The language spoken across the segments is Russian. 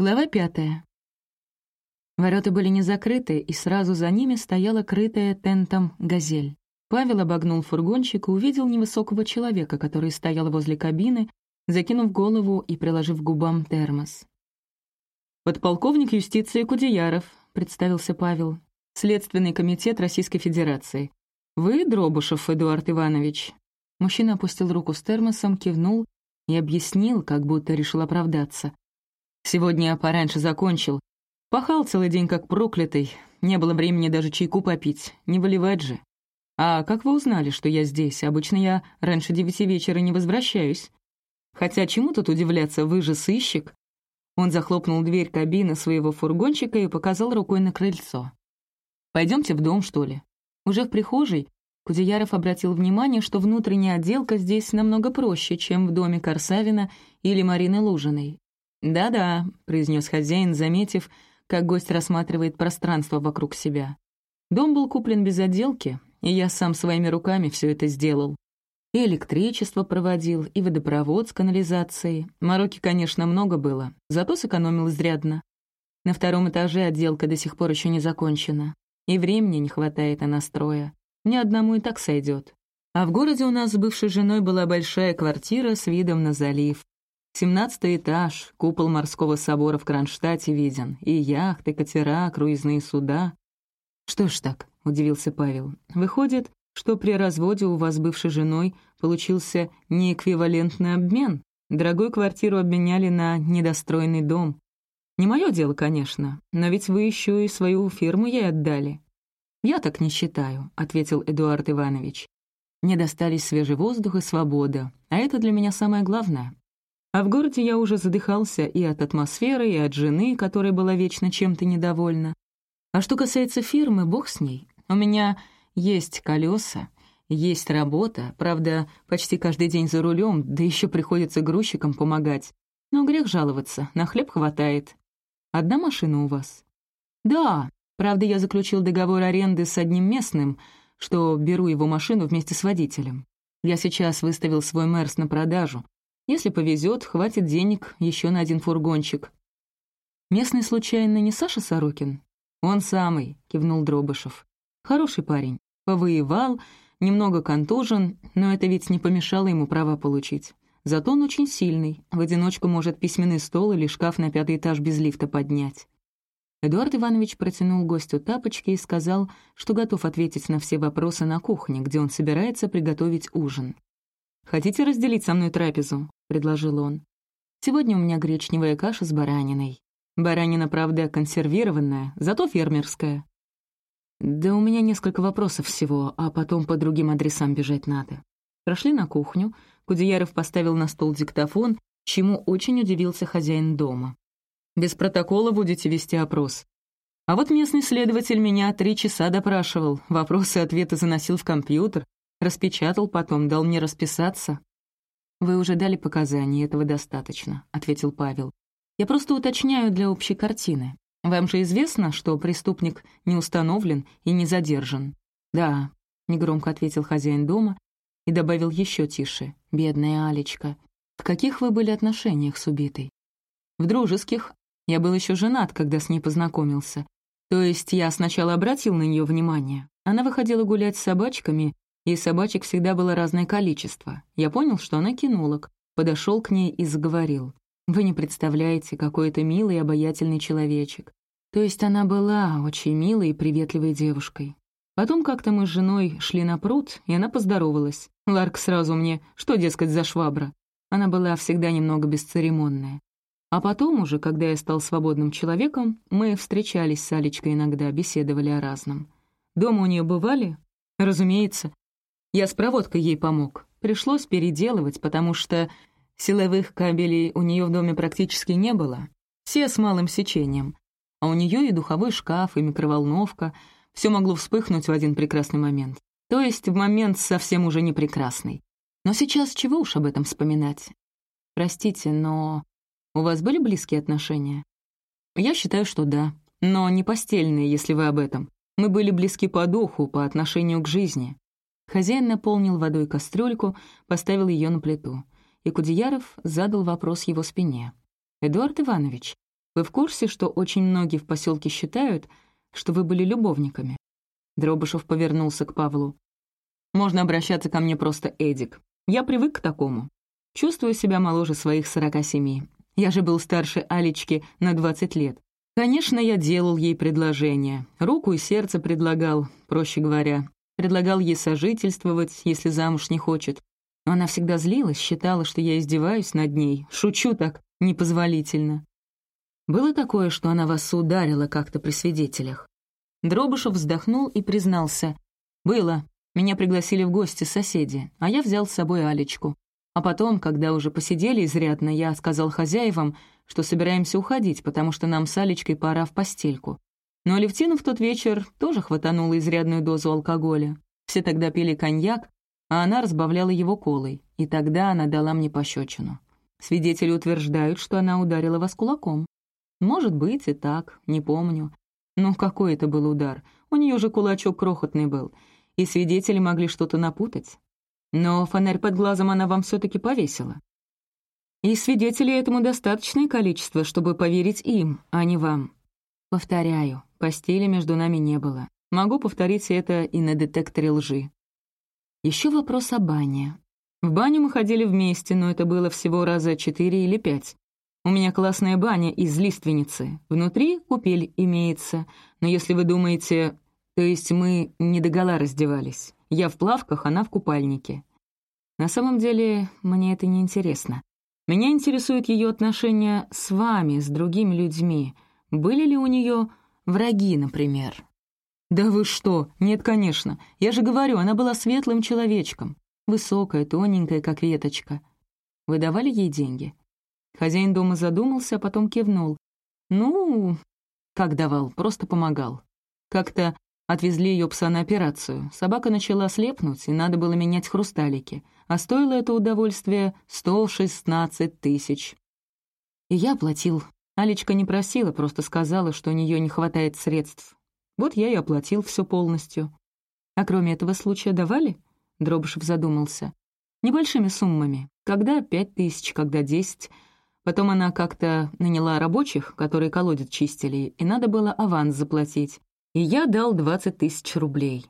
Глава пятая. Ворота были не закрыты, и сразу за ними стояла крытая тентом газель. Павел обогнул фургончик и увидел невысокого человека, который стоял возле кабины, закинув голову и приложив к губам термос. «Подполковник юстиции Кудеяров», — представился Павел. «Следственный комитет Российской Федерации. Вы, Дробушев Эдуард Иванович?» Мужчина опустил руку с термосом, кивнул и объяснил, как будто решил оправдаться. Сегодня я пораньше закончил. Пахал целый день как проклятый. Не было времени даже чайку попить. Не выливать же. А как вы узнали, что я здесь? Обычно я раньше девяти вечера не возвращаюсь. Хотя чему тут удивляться, вы же сыщик. Он захлопнул дверь кабины своего фургончика и показал рукой на крыльцо. Пойдемте в дом, что ли?» Уже в прихожей Кудеяров обратил внимание, что внутренняя отделка здесь намного проще, чем в доме Корсавина или Марины Лужиной. «Да-да», — произнес хозяин, заметив, как гость рассматривает пространство вокруг себя. «Дом был куплен без отделки, и я сам своими руками все это сделал. И электричество проводил, и водопровод с канализацией. Мороки, конечно, много было, зато сэкономил изрядно. На втором этаже отделка до сих пор еще не закончена. И времени не хватает на настроя. Ни одному и так сойдет. А в городе у нас с бывшей женой была большая квартира с видом на залив. Семнадцатый этаж, купол морского собора в Кронштадте виден, и яхты, катера, круизные суда. «Что ж так?» — удивился Павел. «Выходит, что при разводе у вас бывшей женой получился неэквивалентный обмен? Дорогую квартиру обменяли на недостроенный дом. Не мое дело, конечно, но ведь вы еще и свою фирму ей отдали». «Я так не считаю», — ответил Эдуард Иванович. «Мне достались свежий воздух и свобода, а это для меня самое главное. А в городе я уже задыхался и от атмосферы, и от жены, которая была вечно чем-то недовольна. А что касается фирмы, бог с ней. У меня есть колеса, есть работа, правда, почти каждый день за рулем, да еще приходится грузчикам помогать. Но грех жаловаться, на хлеб хватает. Одна машина у вас? Да, правда, я заключил договор аренды с одним местным, что беру его машину вместе с водителем. Я сейчас выставил свой Мерс на продажу, если повезет, хватит денег еще на один фургончик. «Местный, случайно, не Саша Сорокин?» «Он самый», — кивнул Дробышев. «Хороший парень. Повоевал, немного контужен, но это ведь не помешало ему права получить. Зато он очень сильный, в одиночку может письменный стол или шкаф на пятый этаж без лифта поднять». Эдуард Иванович протянул гостю тапочки и сказал, что готов ответить на все вопросы на кухне, где он собирается приготовить ужин. «Хотите разделить со мной трапезу?» — предложил он. «Сегодня у меня гречневая каша с бараниной. Баранина, правда, консервированная, зато фермерская. Да у меня несколько вопросов всего, а потом по другим адресам бежать надо». Прошли на кухню, Кудеяров поставил на стол диктофон, чему очень удивился хозяин дома. «Без протокола будете вести опрос. А вот местный следователь меня три часа допрашивал, вопросы-ответы заносил в компьютер, Распечатал потом, дал мне расписаться». «Вы уже дали показания, этого достаточно», — ответил Павел. «Я просто уточняю для общей картины. Вам же известно, что преступник не установлен и не задержан?» «Да», — негромко ответил хозяин дома и добавил еще тише. «Бедная Алечка. В каких вы были отношениях с убитой?» «В дружеских. Я был еще женат, когда с ней познакомился. То есть я сначала обратил на нее внимание. Она выходила гулять с собачками и собачек всегда было разное количество. Я понял, что она кинолог, подошел к ней и заговорил. «Вы не представляете, какой это милый и обаятельный человечек». То есть она была очень милой и приветливой девушкой. Потом как-то мы с женой шли на пруд, и она поздоровалась. Ларк сразу мне, что, дескать, за швабра. Она была всегда немного бесцеремонная. А потом уже, когда я стал свободным человеком, мы встречались с Алечкой иногда, беседовали о разном. Дома у нее бывали? Разумеется. Я с проводкой ей помог. Пришлось переделывать, потому что силовых кабелей у нее в доме практически не было. Все с малым сечением. А у нее и духовой шкаф, и микроволновка. Все могло вспыхнуть в один прекрасный момент. То есть в момент совсем уже не прекрасный. Но сейчас чего уж об этом вспоминать? Простите, но у вас были близкие отношения? Я считаю, что да. Но не постельные, если вы об этом. Мы были близки по духу, по отношению к жизни. Хозяин наполнил водой кастрюльку, поставил ее на плиту, и Кудеяров задал вопрос его спине. «Эдуард Иванович, Вы в курсе, что очень многие в поселке считают, что вы были любовниками?» Дробышев повернулся к Павлу. «Можно обращаться ко мне просто Эдик. Я привык к такому. Чувствую себя моложе своих сорока семи. Я же был старше Алечки на двадцать лет. Конечно, я делал ей предложение. Руку и сердце предлагал, проще говоря. Предлагал ей сожительствовать, если замуж не хочет. Она всегда злилась, считала, что я издеваюсь над ней. Шучу так непозволительно. Было такое, что она вас ударила как-то при свидетелях. Дробышев вздохнул и признался. «Было. Меня пригласили в гости соседи, а я взял с собой Алечку. А потом, когда уже посидели изрядно, я сказал хозяевам, что собираемся уходить, потому что нам с Алечкой пора в постельку. Но Алевтину в тот вечер тоже хватанула изрядную дозу алкоголя. Все тогда пили коньяк, а она разбавляла его колой, и тогда она дала мне пощечину. Свидетели утверждают, что она ударила вас кулаком. Может быть и так, не помню. Но какой это был удар? У нее же кулачок крохотный был, и свидетели могли что-то напутать. Но фонарь под глазом она вам все-таки повесила. И свидетелей этому достаточное количество, чтобы поверить им, а не вам. Повторяю, постели между нами не было. Могу повторить это и на детекторе лжи. Еще вопрос о бане. В баню мы ходили вместе, но это было всего раза четыре или пять. У меня классная баня из лиственницы. Внутри купель имеется. Но если вы думаете... То есть мы не догола раздевались. Я в плавках, она в купальнике. На самом деле, мне это не интересно. Меня интересуют ее отношения с вами, с другими людьми. Были ли у нее враги, например? Да вы что? Нет, конечно. Я же говорю, она была светлым человечком. Высокая, тоненькая, как веточка. Вы давали ей деньги? Хозяин дома задумался, а потом кивнул. Ну, как давал, просто помогал. Как-то Отвезли ее пса на операцию. Собака начала слепнуть, и надо было менять хрусталики. А стоило это удовольствие 116 тысяч. И я оплатил. Алечка не просила, просто сказала, что у нее не хватает средств. Вот я и оплатил все полностью. А кроме этого случая давали? Дробышев задумался. Небольшими суммами. Когда пять тысяч, когда десять. Потом она как-то наняла рабочих, которые колодец чистили, и надо было аванс заплатить и я дал 20 тысяч рублей.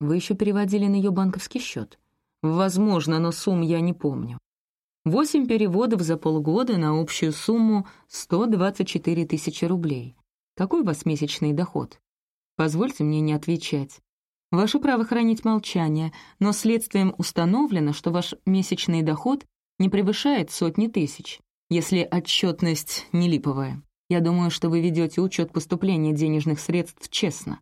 Вы еще переводили на ее банковский счет? Возможно, но сумм я не помню. Восемь переводов за полгода на общую сумму 124 тысячи рублей. Какой у вас месячный доход? Позвольте мне не отвечать. Ваше право хранить молчание, но следствием установлено, что ваш месячный доход не превышает сотни тысяч, если отчетность не липовая. Я думаю, что вы ведете учет поступления денежных средств честно.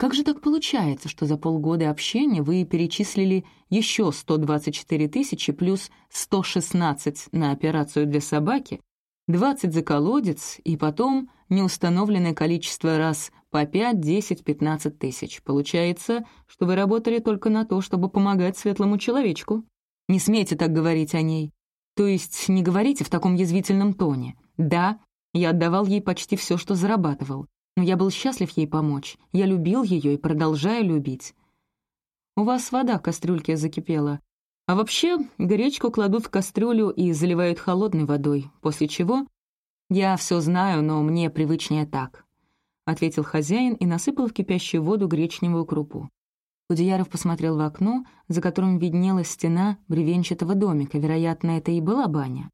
Как же так получается, что за полгода общения вы перечислили еще 124 тысячи плюс 116 на операцию для собаки, 20 за колодец и потом неустановленное количество раз по 5, 10, 15 тысяч. Получается, что вы работали только на то, чтобы помогать светлому человечку. Не смейте так говорить о ней. То есть не говорите в таком язвительном тоне. Да, я отдавал ей почти все, что зарабатывал, но я был счастлив ей помочь. Я любил ее и продолжаю любить. У вас вода в кастрюльке закипела. А вообще, гречку кладут в кастрюлю и заливают холодной водой, после чего... Я все знаю, но мне привычнее так, — ответил хозяин и насыпал в кипящую воду гречневую крупу. Кудеяров посмотрел в окно, за которым виднелась стена бревенчатого домика, вероятно, это и была баня.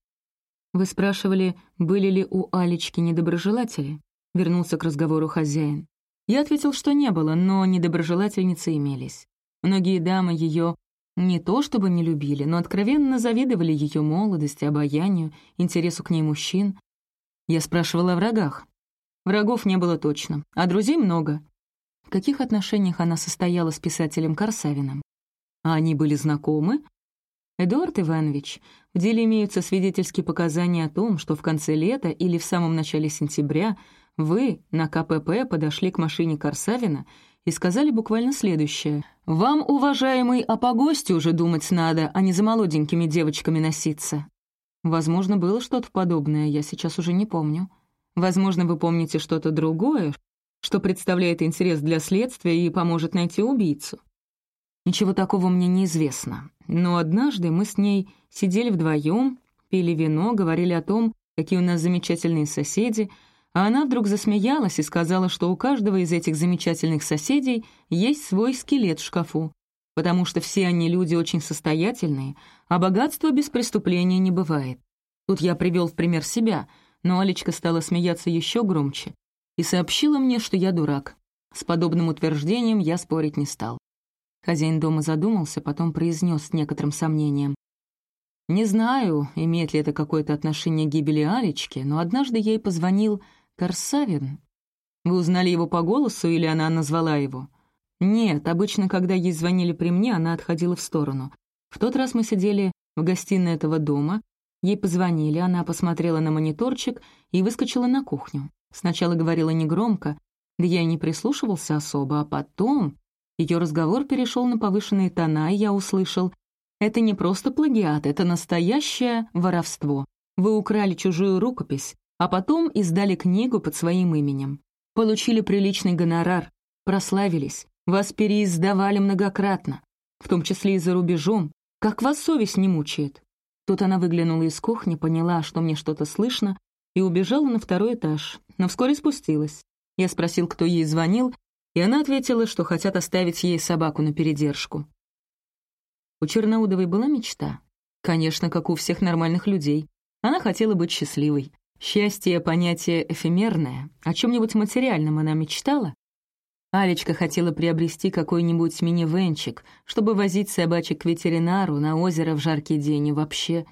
«Вы спрашивали, были ли у Алечки недоброжелатели?» — вернулся к разговору хозяин. Я ответил, что не было, но недоброжелательницы имелись. Многие дамы ее не то чтобы не любили, но откровенно завидовали ее молодости, обаянию, интересу к ней мужчин. Я спрашивала о врагах. Врагов не было точно, а друзей много. В каких отношениях она состояла с писателем Корсавиным? А они были знакомы? Эдуард Иванович, в деле имеются свидетельские показания о том, что в конце лета или в самом начале сентября вы на КПП подошли к машине Корсавина и сказали буквально следующее. «Вам, уважаемый, о погосте уже думать надо, а не за молоденькими девочками носиться». Возможно, было что-то подобное, я сейчас уже не помню. Возможно, вы помните что-то другое, что представляет интерес для следствия и поможет найти убийцу. Ничего такого мне неизвестно. Но однажды мы с ней сидели вдвоем, пили вино, говорили о том, какие у нас замечательные соседи, а она вдруг засмеялась и сказала, что у каждого из этих замечательных соседей есть свой скелет в шкафу, потому что все они люди очень состоятельные, а богатства без преступления не бывает. Тут я привел в пример себя, но Алечка стала смеяться еще громче и сообщила мне, что я дурак. С подобным утверждением я спорить не стал. Хозяин дома задумался, потом произнес с некоторым сомнением. «Не знаю, имеет ли это какое-то отношение к гибели Алечки, но однажды ей позвонил Корсавин. Вы узнали его по голосу или она назвала его?» «Нет, обычно, когда ей звонили при мне, она отходила в сторону. В тот раз мы сидели в гостиной этого дома, ей позвонили, она посмотрела на мониторчик и выскочила на кухню. Сначала говорила негромко, да я и не прислушивался особо, а потом ее разговор перешел на повышенные тона, и я услышал, «Это не просто плагиат, это настоящее воровство. Вы украли чужую рукопись, а потом издали книгу под своим именем. Получили приличный гонорар, прославились, вас переиздавали многократно, в том числе и за рубежом. Как вас совесть не мучает?» Тут она выглянула из кухни, поняла, что мне что-то слышно, и убежала на второй этаж, но вскоре спустилась. Я спросил, кто ей звонил, и она ответила, что хотят оставить ей собаку на передержку. У Черноудовой была мечта. Конечно, как у всех нормальных людей. Она хотела быть счастливой. Счастье — понятие эфемерное. О чем-нибудь материальном она мечтала. Алечка хотела приобрести какой-нибудь мини-венчик, чтобы возить собачек к ветеринару на озеро в жаркий день и вообще.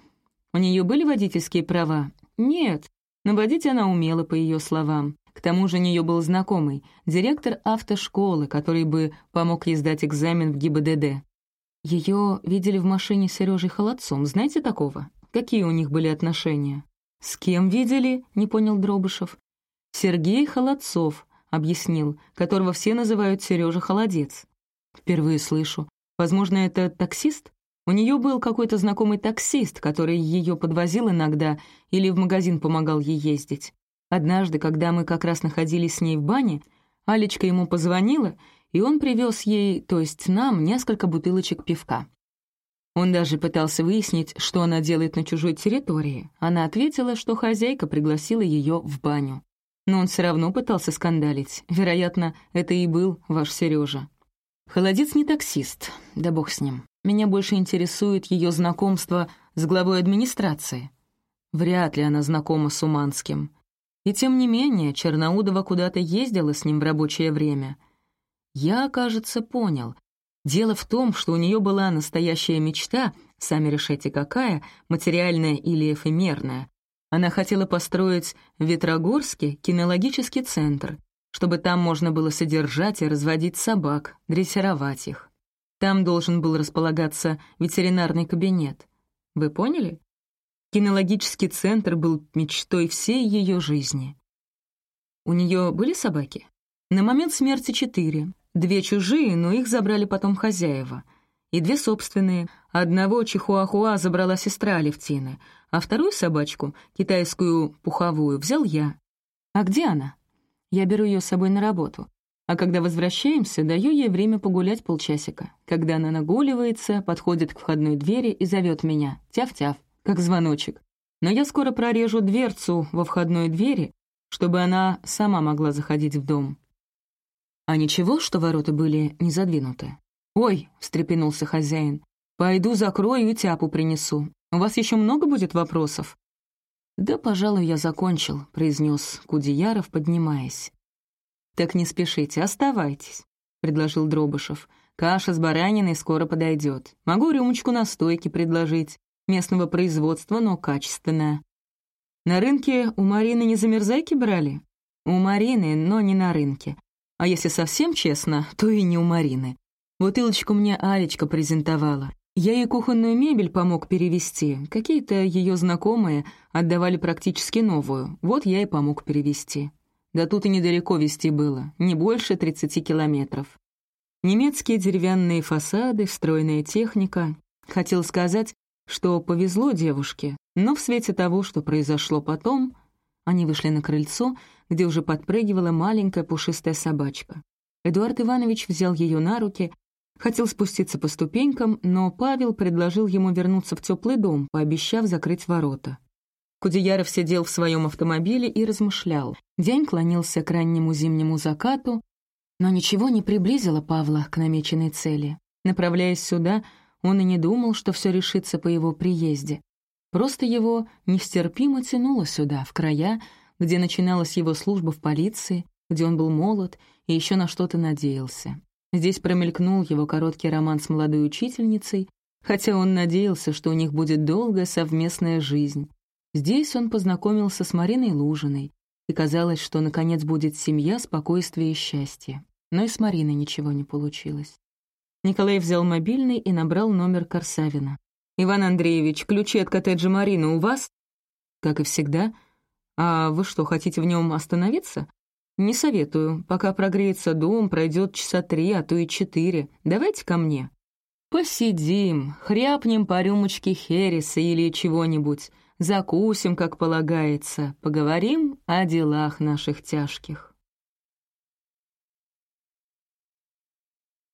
У нее были водительские права? Нет, но водить она умела, по ее словам. К тому же у нее был знакомый, директор автошколы, который бы помог ей сдать экзамен в ГИБДД. Ее видели в машине с Сережей Холодцом, знаете такого? Какие у них были отношения? «С кем видели?» — не понял Дробышев. «Сергей Холодцов», — объяснил, которого все называют Сережа Холодец. «Впервые слышу. Возможно, это таксист?» У нее был какой-то знакомый таксист, который ее подвозил иногда или в магазин помогал ей ездить. Однажды, когда мы как раз находились с ней в бане, Алечка ему позвонила, и он привез ей, то есть нам, несколько бутылочек пивка. Он даже пытался выяснить, что она делает на чужой территории. Она ответила, что хозяйка пригласила ее в баню. Но он все равно пытался скандалить. Вероятно, это и был ваш Сережа. Холодец не таксист, да бог с ним. Меня больше интересует ее знакомство с главой администрации. Вряд ли она знакома с Уманским. И тем не менее, Черноудова куда-то ездила с ним в рабочее время. Я, кажется, понял. Дело в том, что у нее была настоящая мечта, сами решайте какая, материальная или эфемерная. Она хотела построить в Ветрогорске кинологический центр, чтобы там можно было содержать и разводить собак, дрессировать их. Там должен был располагаться ветеринарный кабинет. Вы поняли? Кинологический центр был мечтой всей ее жизни. У нее были собаки? На момент смерти четыре. Две чужие, но их забрали потом хозяева. И две собственные. Одного чихуахуа забрала сестра Алевтины, а вторую собачку, китайскую пуховую, взял я. А где она? Я беру ее с собой на работу. А когда возвращаемся, даю ей время погулять полчасика. Когда она нагуливается, подходит к входной двери и зовет меня. Тяв-тяв как звоночек. Но я скоро прорежу дверцу во входной двери, чтобы она сама могла заходить в дом. А ничего, что ворота были не задвинуты? «Ой», — встрепенулся хозяин, — «пойду закрою и тяпу принесу. У вас еще много будет вопросов?» «Да, пожалуй, я закончил», — произнес Кудеяров, поднимаясь. «Так не спешите, оставайтесь», — предложил Дробышев. «Каша с бараниной скоро подойдет. Могу рюмочку настойки предложить местного производства, но качественная. На рынке у Марины не замерзайки брали? У Марины, но не на рынке. А если совсем честно, то и не у Марины. Бутылочку мне Алечка презентовала. Я ей кухонную мебель помог перевести. Какие-то ее знакомые отдавали практически новую. Вот я и помог перевести. Да тут и недалеко вести было, не больше 30 километров. Немецкие деревянные фасады, встроенная техника. Хотел сказать, что повезло девушке, но в свете того, что произошло потом, они вышли на крыльцо, где уже подпрыгивала маленькая пушистая собачка. Эдуард Иванович взял ее на руки, хотел спуститься по ступенькам, но Павел предложил ему вернуться в теплый дом, пообещав закрыть ворота. Кудеяров сидел в своем автомобиле и размышлял. День клонился к раннему зимнему закату, но ничего не приблизило Павла к намеченной цели. Направляясь сюда, он и не думал, что все решится по его приезде. Просто его нестерпимо тянуло сюда, в края, где начиналась его служба в полиции, где он был молод и еще на что-то надеялся. Здесь промелькнул его короткий роман с молодой учительницей, хотя он надеялся, что у них будет долгая совместная жизнь. Здесь он познакомился с Мариной Лужиной, и казалось, что наконец будет семья, спокойствие и счастье. Но и с Мариной ничего не получилось. Николай взял мобильный и набрал номер Корсавина. «Иван Андреевич, ключи от коттеджа Марины у вас?» «Как и всегда. А вы что, хотите в нем остановиться?» «Не советую. Пока прогреется дом, пройдет часа три, а то и четыре. Давайте ко мне». «Посидим, хряпнем по рюмочке хереса или чего-нибудь, закусим, как полагается, поговорим о делах наших тяжких».